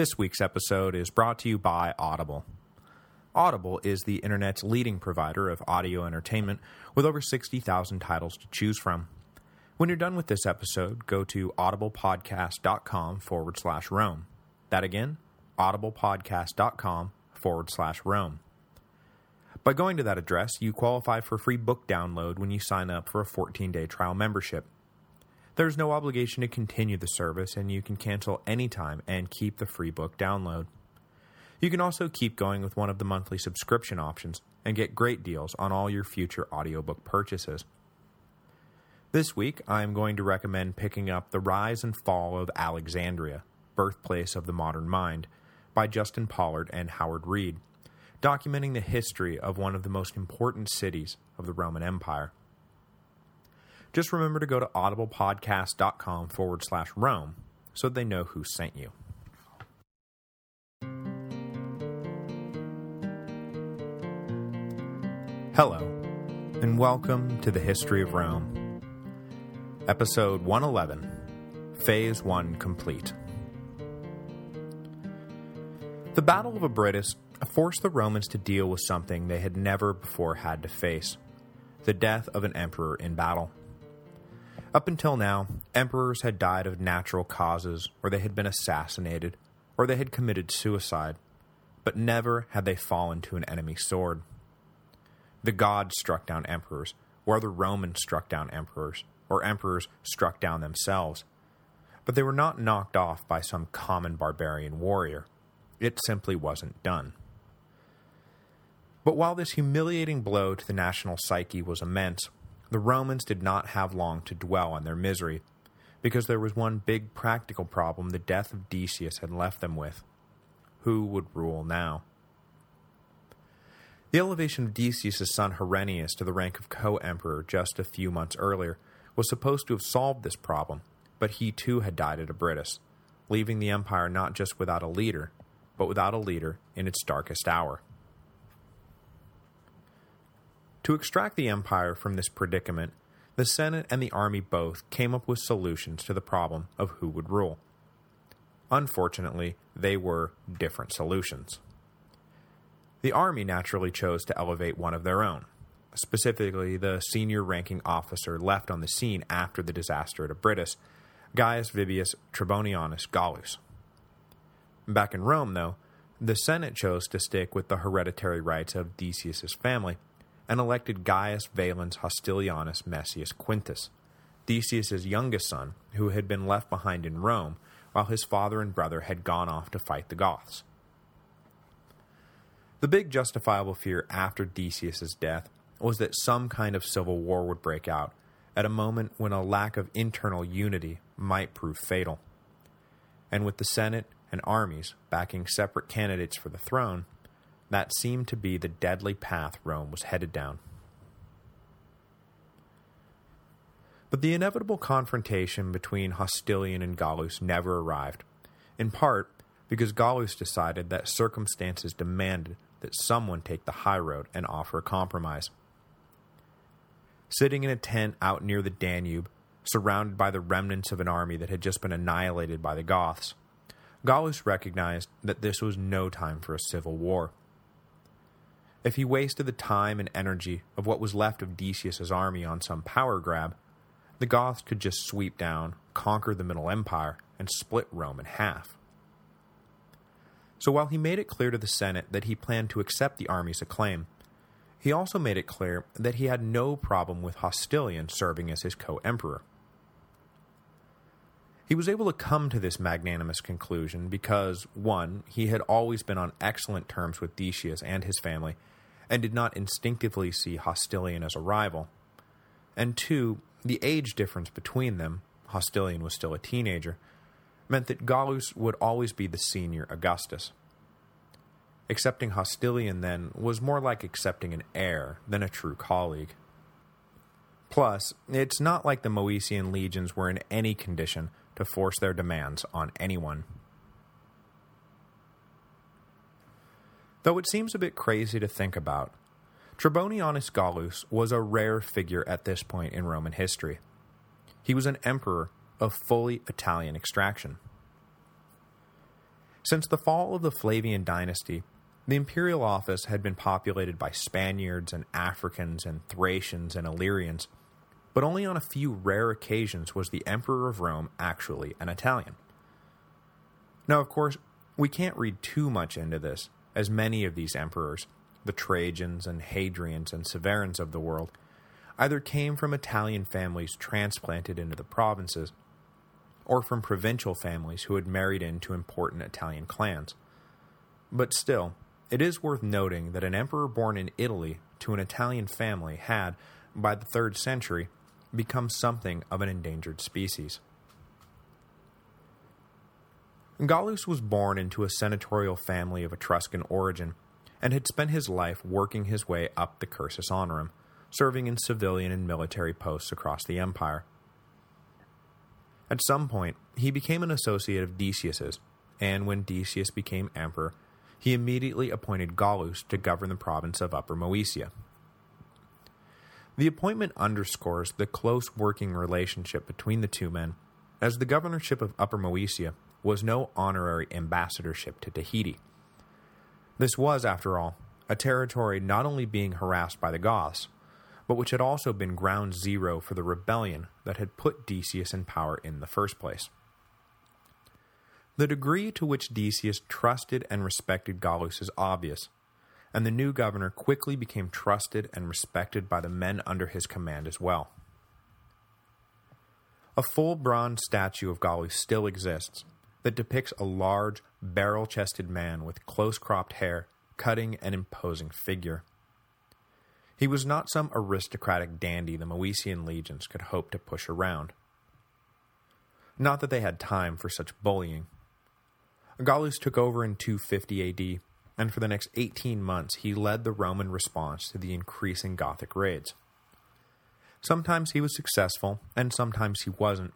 This week's episode is brought to you by Audible. Audible is the internet's leading provider of audio entertainment with over 60,000 titles to choose from. When you're done with this episode, go to audiblepodcast.com forward slash Rome. That again, audiblepodcast.com forward slash Rome. By going to that address, you qualify for free book download when you sign up for a 14-day trial membership. There's no obligation to continue the service, and you can cancel anytime and keep the free book download. You can also keep going with one of the monthly subscription options and get great deals on all your future audiobook purchases. This week, I'm going to recommend picking up The Rise and Fall of Alexandria, Birthplace of the Modern Mind, by Justin Pollard and Howard Reid, documenting the history of one of the most important cities of the Roman Empire. Just remember to go to audiblepodcast.com forward slash Rome so they know who sent you. Hello, and welcome to the History of Rome. Episode 111, Phase 1 complete. The Battle of Abritus forced the Romans to deal with something they had never before had to face, the death of an emperor in battle. Up until now, emperors had died of natural causes, or they had been assassinated, or they had committed suicide, but never had they fallen to an enemy sword. The gods struck down emperors, or the Romans struck down emperors, or emperors struck down themselves. But they were not knocked off by some common barbarian warrior. It simply wasn't done. But while this humiliating blow to the national psyche was immense, the Romans did not have long to dwell on their misery, because there was one big practical problem the death of Decius had left them with. Who would rule now? The elevation of Decius' son Herennius to the rank of co-emperor just a few months earlier was supposed to have solved this problem, but he too had died at Abritus, leaving the empire not just without a leader, but without a leader in its darkest hour. To extract the empire from this predicament, the Senate and the army both came up with solutions to the problem of who would rule. Unfortunately, they were different solutions. The army naturally chose to elevate one of their own, specifically the senior ranking officer left on the scene after the disaster at Abritus, Gaius Vibius Trebonianus Gallus. Back in Rome, though, the Senate chose to stick with the hereditary rights of Decius' family and elected Gaius Valens Hostilianus Messius Quintus, Decius' youngest son, who had been left behind in Rome while his father and brother had gone off to fight the Goths. The big justifiable fear after Decius's death was that some kind of civil war would break out at a moment when a lack of internal unity might prove fatal. And with the Senate and armies backing separate candidates for the throne, that seemed to be the deadly path Rome was headed down. But the inevitable confrontation between Hostilian and Gallus never arrived, in part because Gallus decided that circumstances demanded that someone take the high road and offer a compromise. Sitting in a tent out near the Danube, surrounded by the remnants of an army that had just been annihilated by the Goths, Gallus recognized that this was no time for a civil war. If he wasted the time and energy of what was left of Decius's army on some power grab, the Goths could just sweep down, conquer the Middle Empire, and split Rome in half. So while he made it clear to the Senate that he planned to accept the army's acclaim, he also made it clear that he had no problem with Hostilian serving as his co-emperor. He was able to come to this magnanimous conclusion because, one, he had always been on excellent terms with Decius and his family, and did not instinctively see Hostilian as a rival. And two, the age difference between them, Hostilian was still a teenager, meant that Gallus would always be the senior Augustus. Accepting Hostilian, then, was more like accepting an heir than a true colleague. Plus, it's not like the Moesian legions were in any condition to force their demands on anyone. Though it seems a bit crazy to think about, Trebonianus Gallus was a rare figure at this point in Roman history. He was an emperor of fully Italian extraction. Since the fall of the Flavian dynasty, the imperial office had been populated by Spaniards and Africans and Thracians and Illyrians, but only on a few rare occasions was the Emperor of Rome actually an Italian. Now, of course, we can't read too much into this, as many of these emperors, the Trajans and Hadrians and Severans of the world, either came from Italian families transplanted into the provinces, or from provincial families who had married into important Italian clans. But still, it is worth noting that an emperor born in Italy to an Italian family had, by the 3rd century, become something of an endangered species. Gallus was born into a senatorial family of Etruscan origin, and had spent his life working his way up the cursus honorum, serving in civilian and military posts across the empire. At some point, he became an associate of Decius's, and when Decius became emperor, he immediately appointed Gallus to govern the province of Upper Moesia. The appointment underscores the close working relationship between the two men, as the governorship of Upper Moesia was no honorary ambassadorship to Tahiti. This was, after all, a territory not only being harassed by the Goths, but which had also been ground zero for the rebellion that had put Decius in power in the first place. The degree to which Decius trusted and respected Gallus is obvious, and the new governor quickly became trusted and respected by the men under his command as well. A full bronze statue of Gallus still exists that depicts a large, barrel-chested man with close-cropped hair, cutting and imposing figure. He was not some aristocratic dandy the Moesian legions could hope to push around. Not that they had time for such bullying, Gallus took over in 250 AD, and for the next 18 months he led the Roman response to the increasing Gothic raids. Sometimes he was successful, and sometimes he wasn't,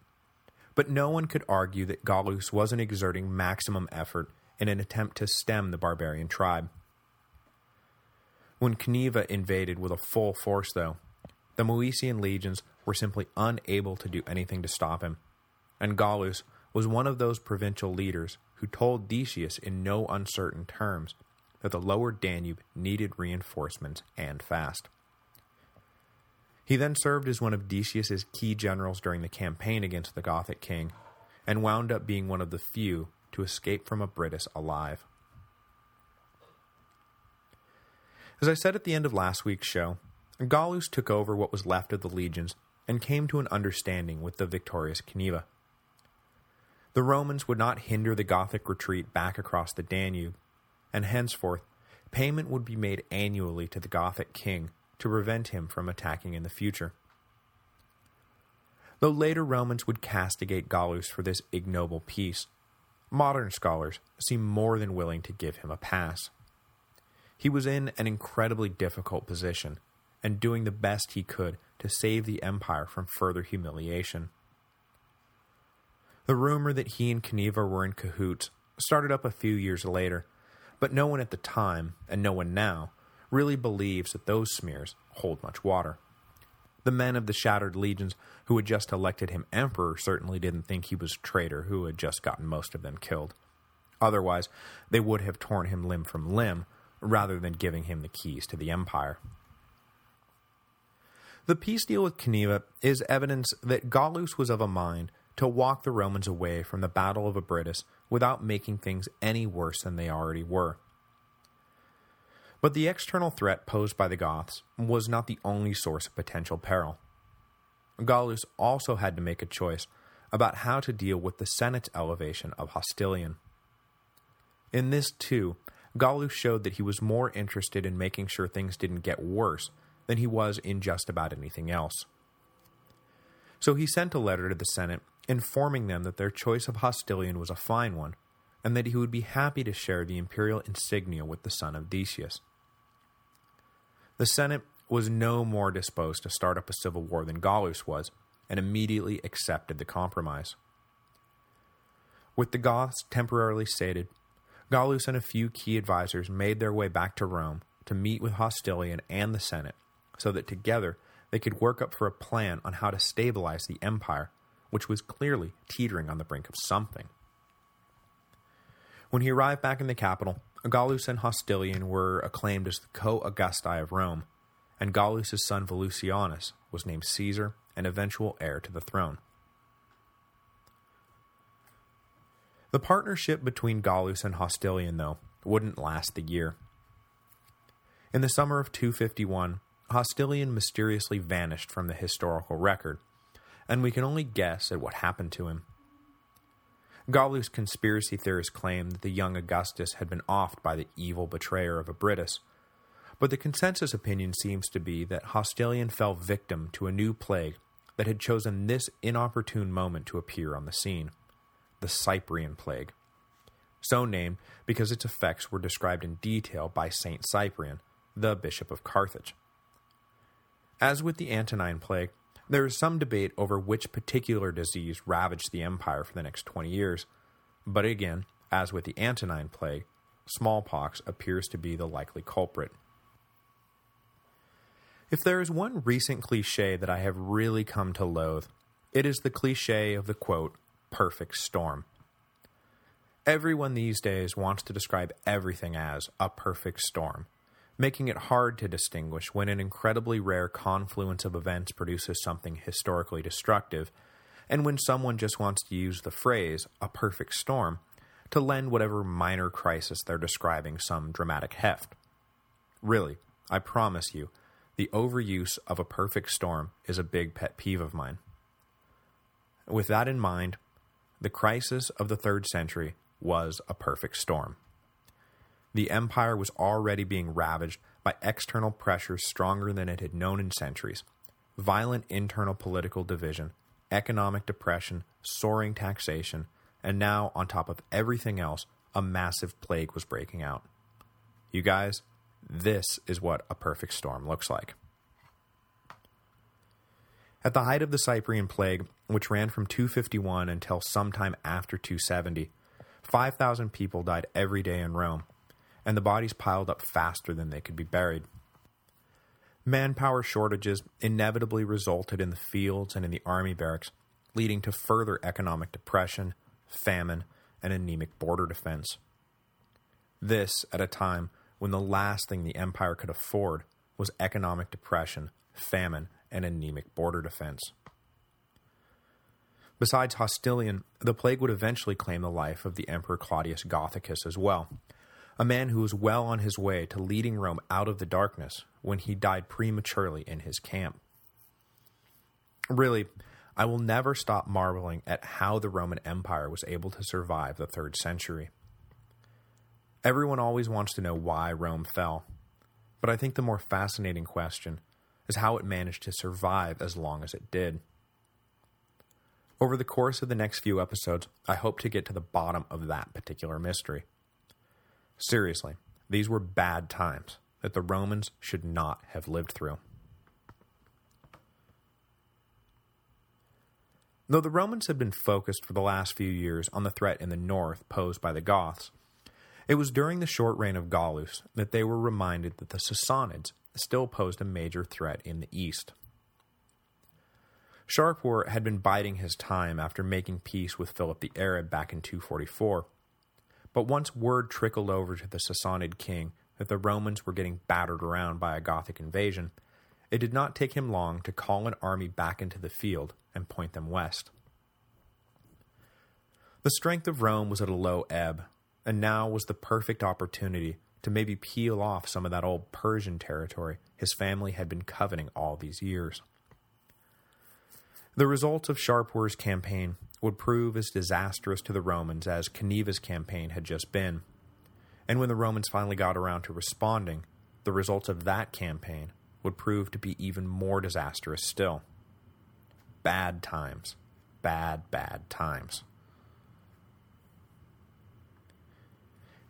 but no one could argue that Gallus wasn't exerting maximum effort in an attempt to stem the barbarian tribe. When Cniva invaded with a full force, though, the Moesian legions were simply unable to do anything to stop him, and Gallus was one of those provincial leaders who told Decius in no uncertain terms that the lower Danube needed reinforcements and fast. He then served as one of Decius's key generals during the campaign against the Gothic king, and wound up being one of the few to escape from Abritus alive. As I said at the end of last week's show, Gallus took over what was left of the legions and came to an understanding with the victorious Cniva. The Romans would not hinder the Gothic retreat back across the Danube, and henceforth payment would be made annually to the Gothic king to prevent him from attacking in the future. Though later Romans would castigate Gallus for this ignoble peace, modern scholars seem more than willing to give him a pass. He was in an incredibly difficult position, and doing the best he could to save the empire from further humiliation. The rumor that he and Cniva were in cahoots started up a few years later, but no one at the time, and no one now, really believes that those smears hold much water. The men of the Shattered Legions who had just elected him emperor certainly didn't think he was a traitor who had just gotten most of them killed. Otherwise, they would have torn him limb from limb, rather than giving him the keys to the empire. The peace deal with Cniva is evidence that Gallus was of a mind to walk the Romans away from the Battle of Abritus without making things any worse than they already were. But the external threat posed by the Goths was not the only source of potential peril. Gallus also had to make a choice about how to deal with the Senate's elevation of Hostilian. In this, too, Gallus showed that he was more interested in making sure things didn't get worse than he was in just about anything else. So he sent a letter to the Senate informing them that their choice of Hostilian was a fine one, and that he would be happy to share the imperial insignia with the son of Decius. The Senate was no more disposed to start up a civil war than Gallus was, and immediately accepted the compromise. With the Goths temporarily sated, Gallus and a few key advisors made their way back to Rome to meet with Hostilian and the Senate, so that together they could work up for a plan on how to stabilize the empire which was clearly teetering on the brink of something. When he arrived back in the capital, Gallus and Hostilian were acclaimed as the co-Augusti of Rome, and Gallus's son Volusianus was named Caesar and eventual heir to the throne. The partnership between Gallus and Hostilian, though, wouldn't last the year. In the summer of 251, Hostilian mysteriously vanished from the historical record, and we can only guess at what happened to him. Gallus conspiracy theorists claim that the young Augustus had been offed by the evil betrayer of Abritus, but the consensus opinion seems to be that Hostilian fell victim to a new plague that had chosen this inopportune moment to appear on the scene, the Cyprian Plague. So named because its effects were described in detail by Saint Cyprian, the Bishop of Carthage. As with the Antonine Plague, there is some debate over which particular disease ravaged the empire for the next 20 years, but again, as with the Antonine Plague, smallpox appears to be the likely culprit. If there is one recent cliche that I have really come to loathe, it is the cliche of the quote, perfect storm. Everyone these days wants to describe everything as a perfect storm, making it hard to distinguish when an incredibly rare confluence of events produces something historically destructive, and when someone just wants to use the phrase, a perfect storm, to lend whatever minor crisis they're describing some dramatic heft. Really, I promise you, the overuse of a perfect storm is a big pet peeve of mine. With that in mind, the crisis of the third century was a perfect storm the empire was already being ravaged by external pressures stronger than it had known in centuries. Violent internal political division, economic depression, soaring taxation, and now, on top of everything else, a massive plague was breaking out. You guys, this is what a perfect storm looks like. At the height of the Cyprian plague, which ran from 251 until sometime after 270, 5,000 people died every day in Rome, and the bodies piled up faster than they could be buried. Manpower shortages inevitably resulted in the fields and in the army barracks, leading to further economic depression, famine, and anemic border defense. This at a time when the last thing the empire could afford was economic depression, famine, and anemic border defense. Besides Hostilian, the plague would eventually claim the life of the Emperor Claudius Gothicus as well, a man who was well on his way to leading Rome out of the darkness when he died prematurely in his camp. Really, I will never stop marveling at how the Roman Empire was able to survive the 3rd century. Everyone always wants to know why Rome fell, but I think the more fascinating question is how it managed to survive as long as it did. Over the course of the next few episodes, I hope to get to the bottom of that particular mystery. Seriously, these were bad times that the Romans should not have lived through. Though the Romans had been focused for the last few years on the threat in the north posed by the Goths, it was during the short reign of Gallus that they were reminded that the Sassanids still posed a major threat in the east. Shapur had been biding his time after making peace with Philip the Arab back in 244, but once word trickled over to the Sassanid king that the Romans were getting battered around by a Gothic invasion, it did not take him long to call an army back into the field and point them west. The strength of Rome was at a low ebb, and now was the perfect opportunity to maybe peel off some of that old Persian territory his family had been coveting all these years. The results of Shapur's campaign would prove as disastrous to the Romans as Cniva's campaign had just been. And when the Romans finally got around to responding, the results of that campaign would prove to be even more disastrous still. Bad times. Bad, bad times.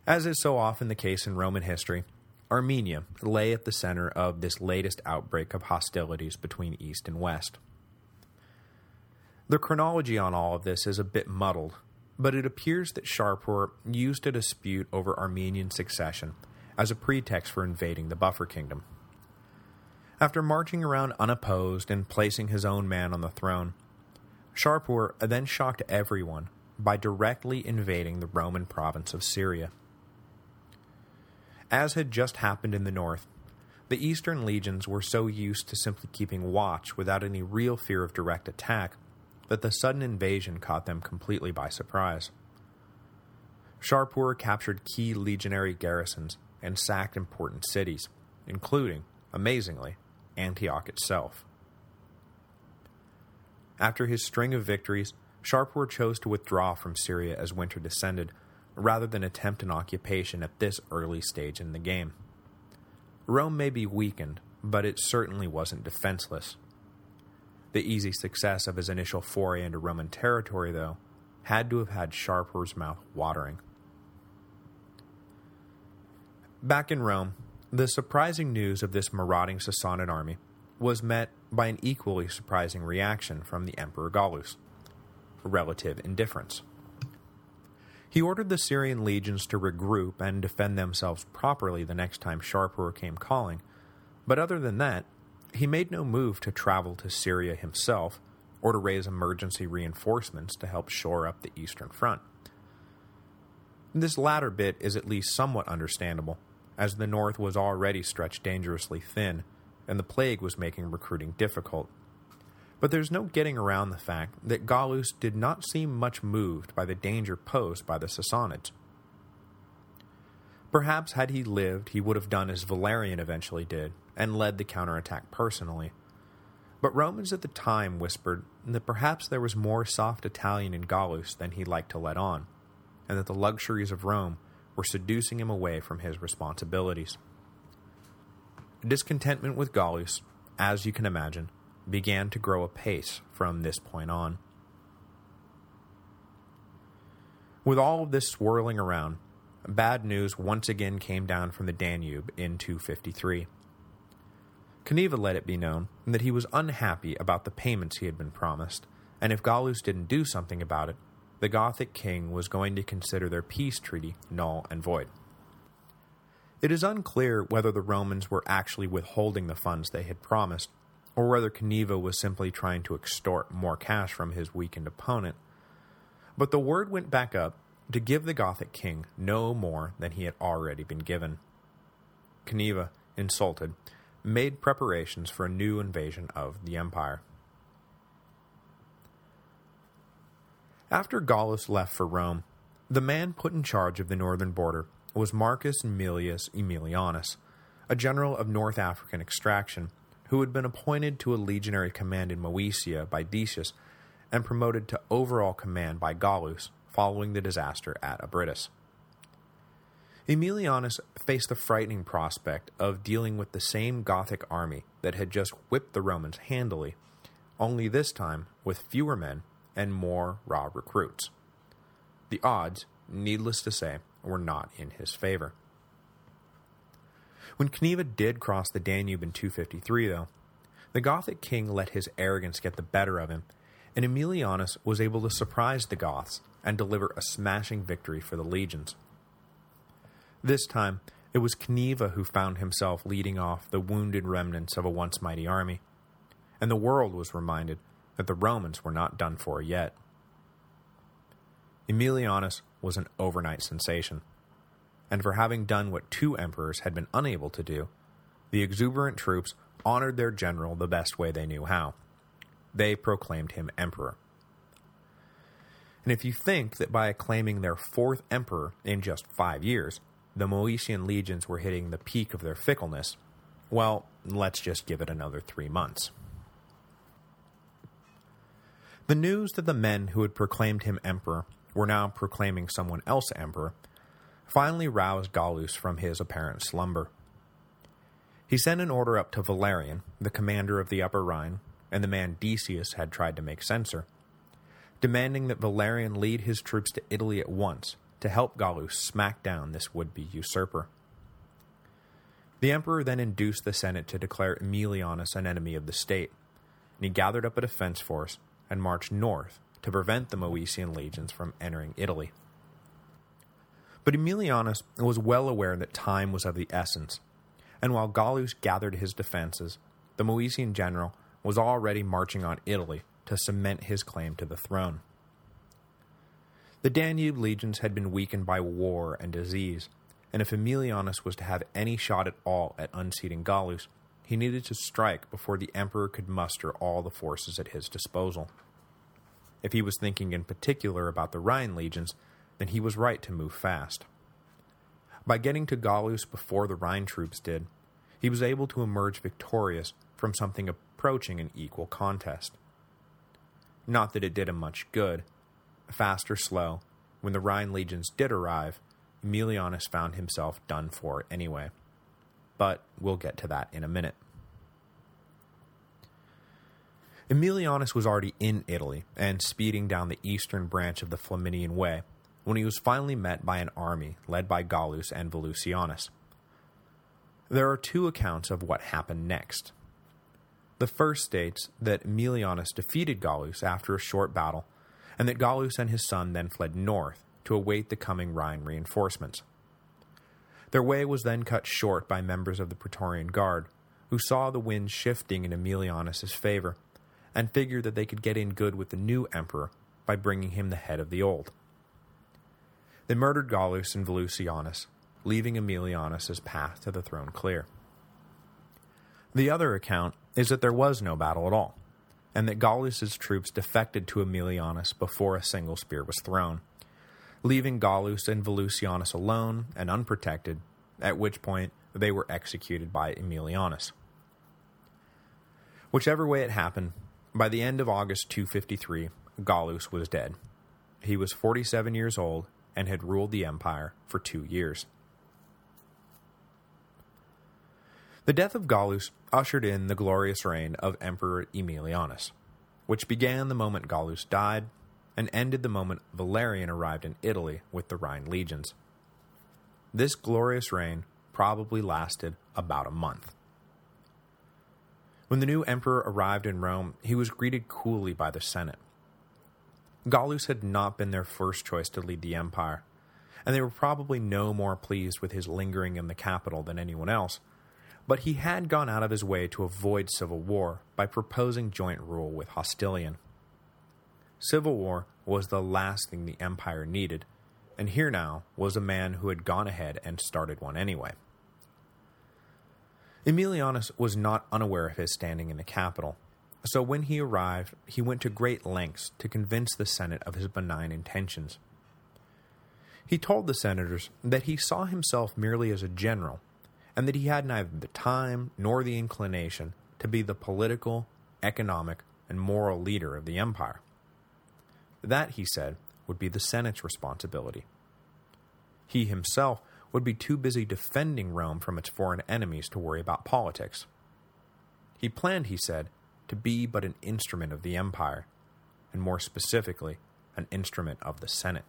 As is so often the case in Roman history, Armenia lay at the center of this latest outbreak of hostilities between East and West. The chronology on all of this is a bit muddled, but it appears that Shapur used a dispute over Armenian succession as a pretext for invading the Buffer Kingdom. After marching around unopposed and placing his own man on the throne, Shapur then shocked everyone by directly invading the Roman province of Syria. As had just happened in the north, the eastern legions were so used to simply keeping watch without any real fear of direct attack that the sudden invasion caught them completely by surprise. Shapur captured key legionary garrisons and sacked important cities, including, amazingly, Antioch itself. After his string of victories, Shapur chose to withdraw from Syria as winter descended, rather than attempt an occupation at this early stage in the game. Rome may be weakened, but it certainly wasn't defenseless. The easy success of his initial foray into Roman territory, though, had to have had Shapur's mouth watering. Back in Rome, the surprising news of this marauding Sassanid army was met by an equally surprising reaction from the Emperor Gallus, relative indifference. He ordered the Syrian legions to regroup and defend themselves properly the next time Shapur came calling, but other than that, he made no move to travel to Syria himself or to raise emergency reinforcements to help shore up the eastern front. This latter bit is at least somewhat understandable, as the north was already stretched dangerously thin, and the plague was making recruiting difficult. But there's no getting around the fact that Gallus did not seem much moved by the danger posed by the Sassanids. Perhaps had he lived, he would have done as Valerian eventually did, and led the counterattack personally. But Romans at the time whispered that perhaps there was more soft Italian in Gallus than he liked to let on, and that the luxuries of Rome were seducing him away from his responsibilities. Discontentment with Gallus, as you can imagine, began to grow apace from this point on. With all of this swirling around, bad news once again came down from the Danube in 253. Cniva let it be known that he was unhappy about the payments he had been promised, and if Gallus didn't do something about it, the Gothic king was going to consider their peace treaty null and void. It is unclear whether the Romans were actually withholding the funds they had promised, or whether Cniva was simply trying to extort more cash from his weakened opponent, but the word went back up to give the Gothic king no more than he had already been given. Cniva, insulted, made preparations for a new invasion of the empire. After Gallus left for Rome, the man put in charge of the northern border was Marcus Aemilius Aemilianus, a general of North African extraction who had been appointed to a legionary command in Moesia by Decius and promoted to overall command by Gallus following the disaster at Abritus. Aemilianus faced the frightening prospect of dealing with the same Gothic army that had just whipped the Romans handily, only this time with fewer men and more raw recruits. The odds, needless to say, were not in his favor. When Cniva did cross the Danube in 253, though, the Gothic king let his arrogance get the better of him, and Aemilianus was able to surprise the Goths and deliver a smashing victory for the legions. This time, it was Cniva who found himself leading off the wounded remnants of a once mighty army, and the world was reminded that the Romans were not done for yet. Aemilianus was an overnight sensation, and for having done what two emperors had been unable to do, the exuberant troops honored their general the best way they knew how. They proclaimed him emperor. And if you think that by acclaiming their fourth emperor in just five years, the Moesian legions were hitting the peak of their fickleness, well, let's just give it another three months. The news that the men who had proclaimed him emperor were now proclaiming someone else emperor finally roused Gallus from his apparent slumber. He sent an order up to Valerian, the commander of the Upper Rhine, and the man Decius had tried to make censor, demanding that Valerian lead his troops to Italy at once to help Gallus smack down this would-be usurper. The emperor then induced the Senate to declare Aemilianus an enemy of the state, and he gathered up a defense force and marched north to prevent the Moesian legions from entering Italy. But Aemilianus was well aware that time was of the essence, and while Gallus gathered his defenses, the Moesian general was already marching on Italy to cement his claim to the throne. The Danube legions had been weakened by war and disease, and if Aemilianus was to have any shot at all at unseating Gallus, he needed to strike before the emperor could muster all the forces at his disposal. If he was thinking in particular about the Rhine legions, then he was right to move fast. By getting to Gallus before the Rhine troops did, he was able to emerge victorious from something approaching an equal contest. Not that it did him much good. Fast or slow, when the Rhine legions did arrive, Aemilianus found himself done for anyway. But we'll get to that in a minute. Aemilianus was already in Italy and speeding down the eastern branch of the Flaminian Way when he was finally met by an army led by Gallus and Volusianus. There are two accounts of what happened next. The first states that Aemilianus defeated Gallus after a short battle, and that Gallus and his son then fled north to await the coming Rhine reinforcements. Their way was then cut short by members of the Praetorian Guard, who saw the wind shifting in Aemilianus's favor and figured that they could get in good with the new emperor by bringing him the head of the old. They murdered Gallus and Volusianus, leaving Aemilianus's path to the throne clear. The other account is that there was no battle at all, and that Gallus's troops defected to Aemilianus before a single spear was thrown, leaving Gallus and Volusianus alone and unprotected, at which point they were executed by Aemilianus. Whichever way it happened, by the end of August 253, Gallus was dead. He was 47 years old and had ruled the empire for two years. The death of Gallus ushered in the glorious reign of Emperor Aemilianus, which began the moment Gallus died and ended the moment Valerian arrived in Italy with the Rhine legions. This glorious reign probably lasted about a month. When the new emperor arrived in Rome, he was greeted coolly by the Senate. Gallus had not been their first choice to lead the empire, and they were probably no more pleased with his lingering in the capital than anyone else, but he had gone out of his way to avoid civil war by proposing joint rule with Hostilian. Civil war was the last thing the empire needed, and here now was a man who had gone ahead and started one anyway. Aemilianus was not unaware of his standing in the capital, so when he arrived, he went to great lengths to convince the Senate of his benign intentions. He told the senators that he saw himself merely as a general, and that he had neither the time nor the inclination to be the political, economic, and moral leader of the empire. That, he said, would be the Senate's responsibility. He himself would be too busy defending Rome from its foreign enemies to worry about politics. He planned, he said, to be but an instrument of the empire, and more specifically, an instrument of the Senate.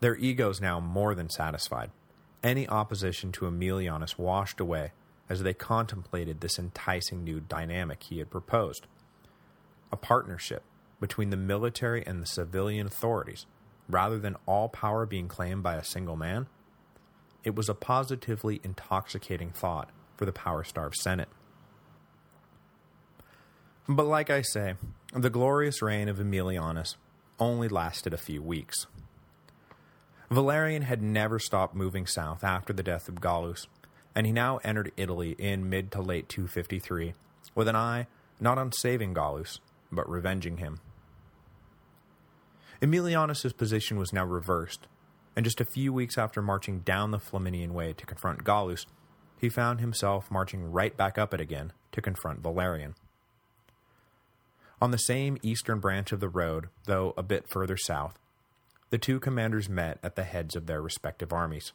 Their egos now more than satisfied, any opposition to Aemilianus washed away as they contemplated this enticing new dynamic he had proposed. A partnership between the military and the civilian authorities rather than all power being claimed by a single man, it was a positively intoxicating thought for the power-starved Senate. But like I say, the glorious reign of Aemilianus only lasted a few weeks. Valerian had never stopped moving south after the death of Gallus, and he now entered Italy in mid to late 253, with an eye not on saving Gallus, but revenging him. Aemilianus's position was now reversed, and just a few weeks after marching down the Flaminian Way to confront Gallus, he found himself marching right back up it again to confront Valerian. On the same eastern branch of the road, though a bit further south, the two commanders met at the heads of their respective armies.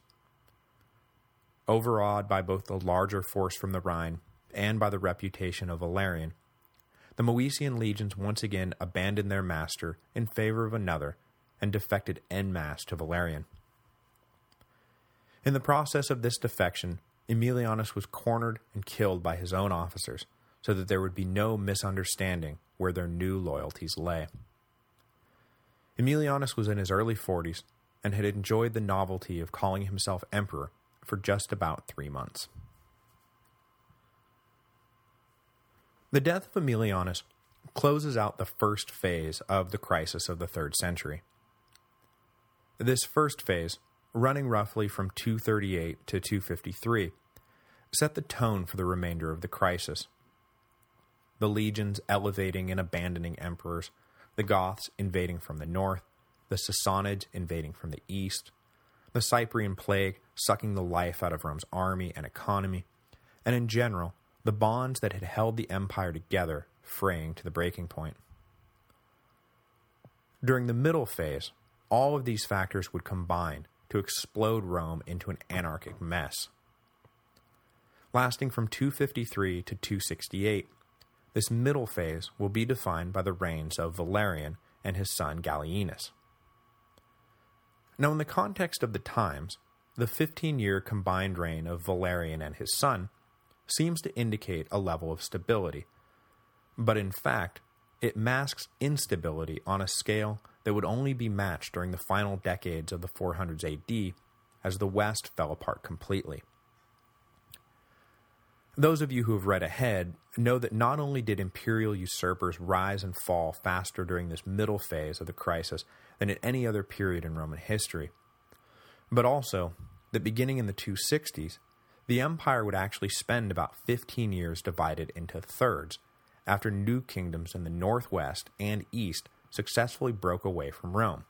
Overawed by both the larger force from the Rhine and by the reputation of Valerian, the Moesian legions once again abandoned their master in favor of another and defected en masse to Valerian. In the process of this defection, Aemilianus was cornered and killed by his own officers, so that there would be no misunderstanding where their new loyalties lay. Aemilianus was in his early 40s and had enjoyed the novelty of calling himself emperor for just about three months. The death of Aemilianus closes out the first phase of the crisis of the 3rd century, This first phase, running roughly from 238 to 253, set the tone for the remainder of the crisis. The legions elevating and abandoning emperors, the Goths invading from the north, the Sassanids invading from the east, the Cyprian plague sucking the life out of Rome's army and economy, and in general, the bonds that had held the empire together fraying to the breaking point. During the middle phase, all of these factors would combine to explode Rome into an anarchic mess. Lasting from 253 to 268, this middle phase will be defined by the reigns of Valerian and his son Gallienus. Now in the context of the times, the 15-year combined reign of Valerian and his son seems to indicate a level of stability, but in fact, it masks instability on a scale that would only be matched during the final decades of the 400s AD as the West fell apart completely. Those of you who have read ahead know that not only did imperial usurpers rise and fall faster during this middle phase of the crisis than at any other period in Roman history, but also that beginning in the 260s, the empire would actually spend about 15 years divided into thirds, after new kingdoms in the northwest and east successfully broke away from Rome.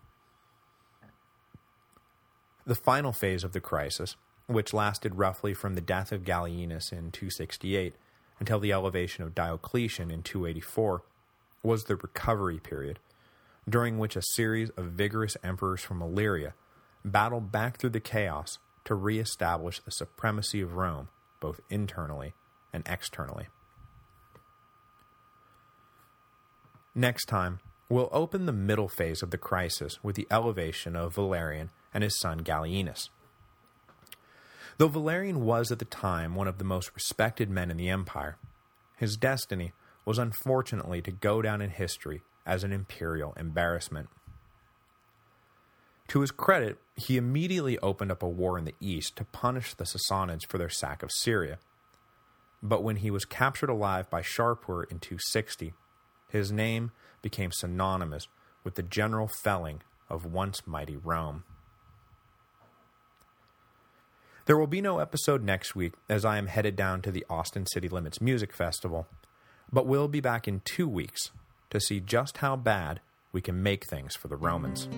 The final phase of the crisis which lasted roughly from the death of Gallienus in 268 until the elevation of Diocletian in 284, was the recovery period, during which a series of vigorous emperors from Illyria battled back through the chaos to re-establish the supremacy of Rome, both internally and externally. Next time, we'll open the middle phase of the crisis with the elevation of Valerian and his son Gallienus. Though Valerian was at the time one of the most respected men in the empire, his destiny was unfortunately to go down in history as an imperial embarrassment. To his credit, he immediately opened up a war in the east to punish the Sassanids for their sack of Syria. But when he was captured alive by Shapur in 260, his name became synonymous with the general felling of once mighty Rome. There will be no episode next week as I am headed down to the Austin City Limits Music Festival, but we'll be back in two weeks to see just how bad we can make things for the Romans.